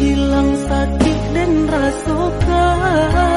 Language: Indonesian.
hilang sakit dan rasokan